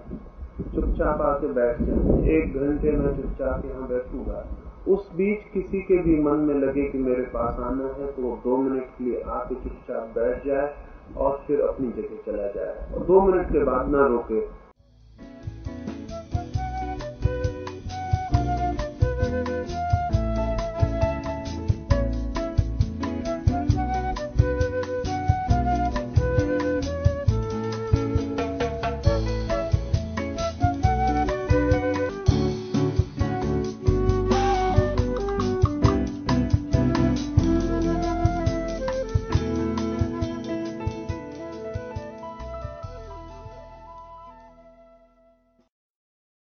चुपचाप आके बैठ जाए। एक घंटे में चुपचाप यहाँ बैठूँगा। उस बीच किसी के भी मन में लगे कि मेरे पास आना है तो वो दो मिनट के लिए आके चुपचाप बैठ जाए। और फिर अपनी जगह चला जाए। दो मिनट के बाद ना रोके।